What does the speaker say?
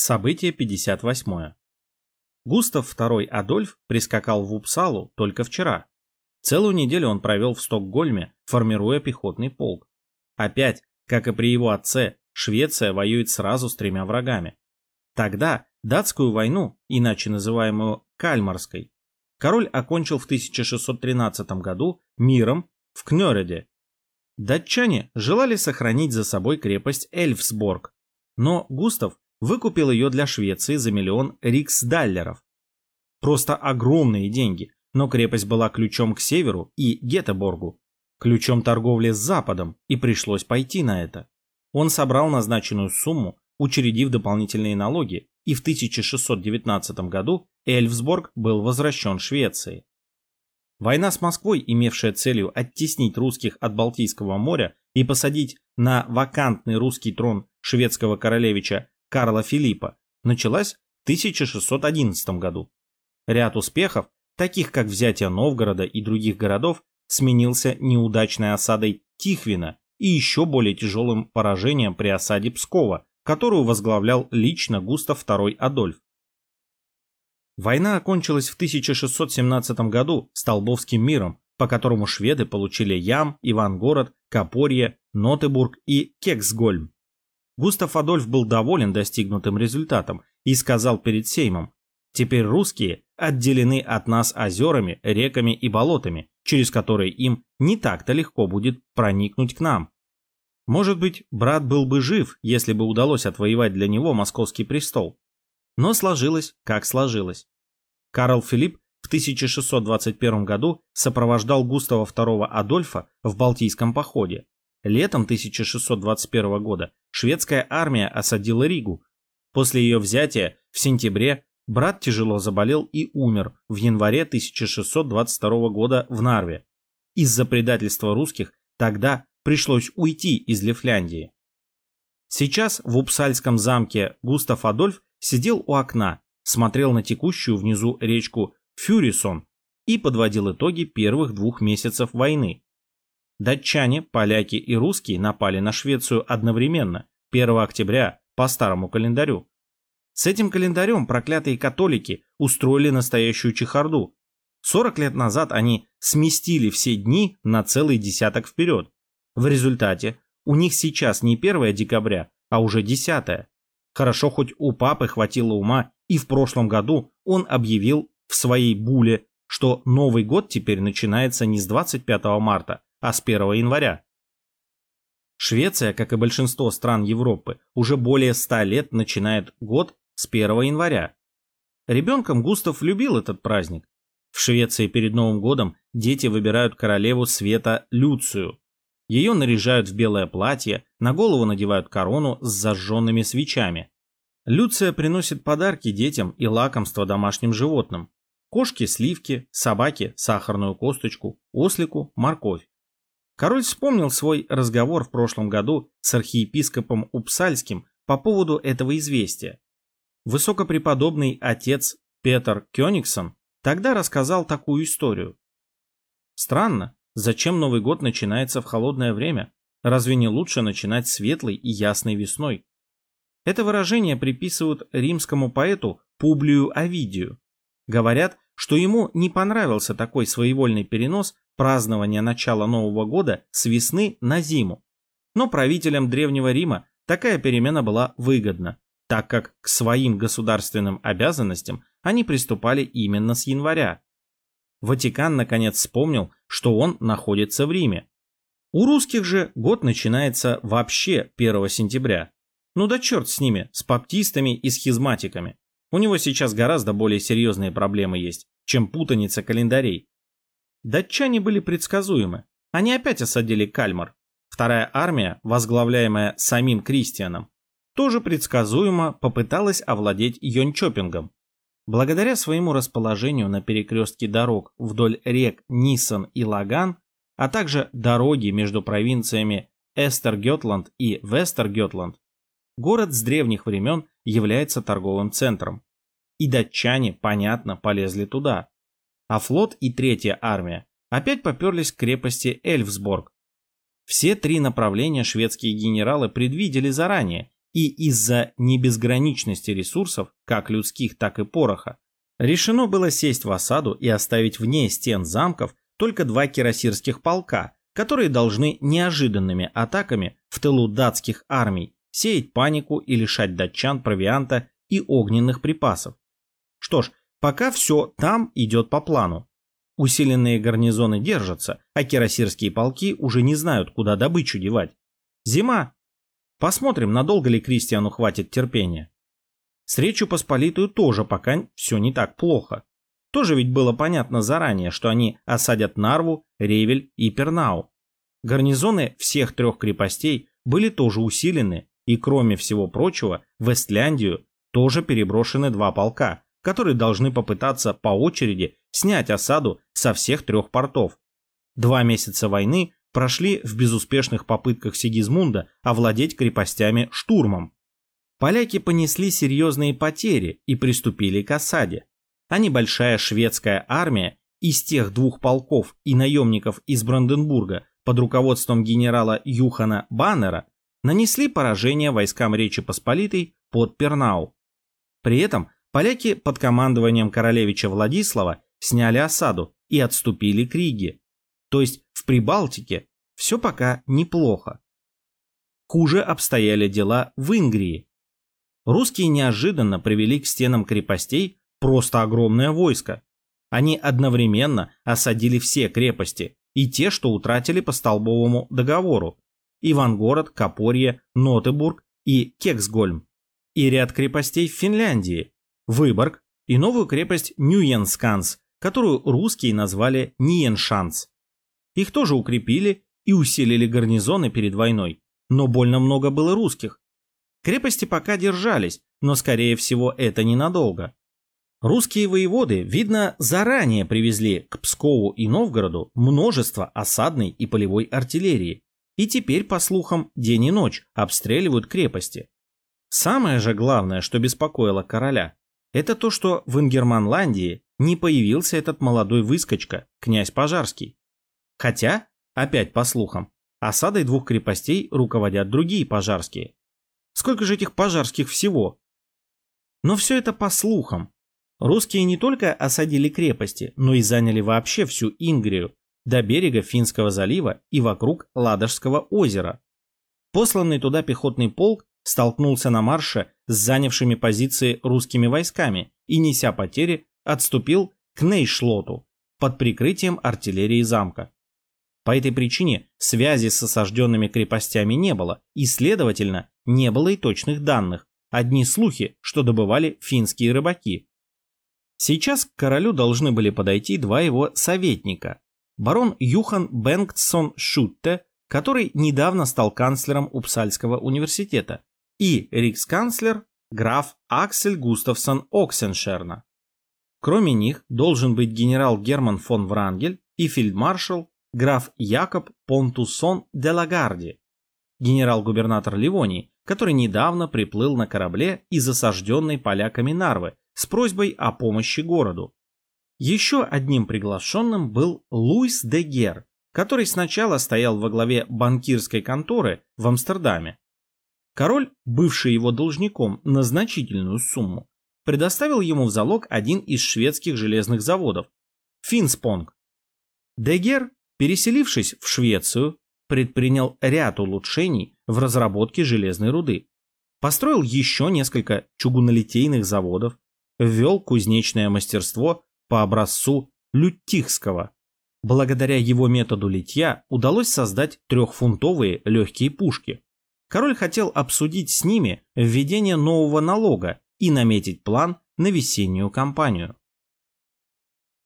Событие 58. Густав II Адольф прискакал в Упсалу только вчера. Целую неделю он провел в Стокгольме, формируя пехотный полк. Опять, как и при его отце, Швеция воюет сразу с тремя врагами. Тогда датскую войну, иначе называемую Кальмарской, король окончил в 1613 году миром в Кнёреде. Датчане желали сохранить за собой крепость Эльфсборг, но Густав выкупил ее для Швеции за миллион риксдаллеров. Просто огромные деньги, но крепость была ключом к северу и Гетеборгу, ключом торговли с Западом, и пришлось пойти на это. Он собрал назначенную сумму, учредив дополнительные налоги, и в 1619 году Эльфсборг был возвращен Швеции. Война с Москвой, имевшая целью оттеснить русских от Балтийского моря и посадить на вакантный русский трон шведского королевича Карла Филиппа началась в 1611 году. Ряд успехов, таких как взятие Новгорода и других городов, сменился неудачной осадой Тихвина и еще более тяжелым поражением при осаде Пскова, которую возглавлял лично Густав II Адольф. Война окончилась в 1617 году Столбовским миром, по которому шведы получили Ям, Ивангород, Копорье, Нотебург и Кексгольм. Густав Адольф был доволен достигнутым результатом и сказал перед Сеймом, «Теперь русские отделены от нас озерами, реками и болотами, через которые им не так-то легко будет проникнуть к нам». Может быть, брат был бы жив, если бы удалось отвоевать для него московский престол. Но сложилось, как сложилось. Карл Филипп в 1621 году сопровождал Густава II Адольфа в Балтийском походе. Летом 1621 года шведская армия осадила Ригу. После ее взятия в сентябре брат тяжело заболел и умер в январе 1622 года в Нарве. Из-за предательства русских тогда пришлось уйти из Лифляндии. Сейчас в Упсальском замке Густав Адольф сидел у окна, смотрел на текущую внизу речку Фюрисон и подводил итоги первых двух месяцев войны. Датчане, поляки и русские напали на Швецию одновременно, 1 октября, по старому календарю. С этим календарем проклятые католики устроили настоящую чехарду. 40 лет назад они сместили все дни на целый десяток вперед. В результате у них сейчас не 1 декабря, а уже 10. Хорошо, хоть у папы хватило ума, и в прошлом году он объявил в своей буле, что Новый год теперь начинается не с 25 марта, а с 1 января. Швеция, как и большинство стран Европы, уже более 100 лет начинает год с 1 января. Ребенком Густав любил этот праздник. В Швеции перед Новым годом дети выбирают королеву света Люцию. Ее наряжают в белое платье, на голову надевают корону с зажженными свечами. Люция приносит подарки детям и лакомства домашним животным. Кошке сливки, собаке сахарную косточку, ослику морковь. Король вспомнил свой разговор в прошлом году с архиепископом Упсальским по поводу этого известия. Высокопреподобный отец Петр Кёнигсон тогда рассказал такую историю. Странно, зачем Новый год начинается в холодное время? Разве не лучше начинать светлой и ясной весной? Это выражение приписывают римскому поэту Публию Овидию. Говорят, что ему не понравился такой своевольный перенос празднования начала Нового года с весны на зиму. Но правителям Древнего Рима такая перемена была выгодна, так как к своим государственным обязанностям они приступали именно с января. Ватикан наконец вспомнил, что он находится в Риме. У русских же год начинается вообще 1 сентября. Ну да черт с ними, с баптистами и схизматиками. У него сейчас гораздо более серьезные проблемы есть, чем путаница календарей. Датчане были предсказуемы. Они опять осадили Кальмар. Вторая армия, возглавляемая самим Кристианом, тоже предсказуемо попыталась овладеть Йончопингом. Благодаря своему расположению на перекрестке дорог вдоль рек Нисон и Лаган, а также дороги между провинциями Эстергетланд и Вестергетланд, город с древних времен является торговым центром. И датчане, понятно, полезли туда а флот и третья армия опять поперлись к крепости Эльфсборг. Все три направления шведские генералы предвидели заранее и из-за небезграничности ресурсов, как людских, так и пороха, решено было сесть в осаду и оставить вне стен замков только два кирасирских полка, которые должны неожиданными атаками в тылу датских армий сеять панику и лишать датчан провианта и огненных припасов. Что ж, пока все там идет по плану. Усиленные гарнизоны держатся, а кирасирские полки уже не знают, куда добычу девать. Зима. Посмотрим, надолго ли Кристиану хватит терпения. С Речью Посполитую тоже пока все не так плохо. Тоже ведь было понятно заранее, что они осадят Нарву, Ревель и Пернау. Гарнизоны всех трех крепостей были тоже усилены, и кроме всего прочего, в Эстляндию тоже переброшены два полка, которые должны попытаться по очереди снять осаду со всех трех портов. Два месяца войны прошли в безуспешных попытках Сигизмунда овладеть крепостями штурмом. Поляки понесли серьезные потери и приступили к осаде а небольшая шведская армия из тех двух полков и наемников из Бранденбурга под руководством генерала Юхана Баннера нанесли поражение войскам Речи Посполитой под Пернау. При этом поляки под командованием королевича Владислава сняли осаду и отступили к Риге. То есть в Прибалтике все пока неплохо. Хуже обстояли дела в Ингрии. Русские неожиданно привели к стенам крепостей просто огромное войско. Они одновременно осадили все крепости, и те, что утратили по Столбовому договору, Ивангород, Копорье, Нотебург и Кексгольм, и ряд крепостей в Финляндии, Выборг и новую крепость Нюенсканс, которую русские назвали Ниеншанс. Их тоже укрепили и усилили гарнизоны перед войной, но больно много было русских. Крепости пока держались, но скорее всего это ненадолго. Русские воеводы, видно, заранее привезли к Пскову и Новгороду множество осадной и полевой артиллерии, и теперь, по слухам, день и ночь обстреливают крепости. Самое же главное, что беспокоило короля, это то, что в Ингерманландии не появился этот молодой выскочка, князь Пожарский. Хотя, опять по слухам, осадой двух крепостей руководят другие пожарские. Сколько же этих пожарских всего? Но все это по слухам, Русские не только осадили крепости, но и заняли вообще всю Ингрию, до берега Финского залива и вокруг Ладожского озера. Посланный туда пехотный полк столкнулся на марше с занявшими позиции русскими войсками и, неся потери, отступил к Нейшлоту под прикрытием артиллерии замка. По этой причине связи с осажденными крепостями не было, и, следовательно, не было и точных данных, одни слухи, что добывали финские рыбаки, Сейчас к королю должны были подойти два его советника. Барон Юхан Бенгтсон Шутте, который недавно стал канцлером Упсальского университета, и риксканцлер граф Аксель Густавсон Оксеншерна. Кроме них должен быть генерал Герман фон Врангель и фельдмаршал граф Якоб Понтусон де Лагарди, генерал-губернатор Ливонии, который недавно приплыл на корабле из осажденной поляками Нарвы с просьбой о помощи городу. Еще одним приглашенным был Луис де Гер, который сначала стоял во главе банкирской конторы в Амстердаме. Король, бывший его должником на значительную сумму, предоставил ему в залог один из шведских железных заводов – Финспонг. Дегер, переселившись в Швецию, предпринял ряд улучшений в разработке железной руды. Построил еще несколько чугунолитейных заводов, ввел кузнечное мастерство по образцу Лютихского. Благодаря его методу литья удалось создать трехфунтовые легкие пушки. Король хотел обсудить с ними введение нового налога и наметить план на весеннюю кампанию.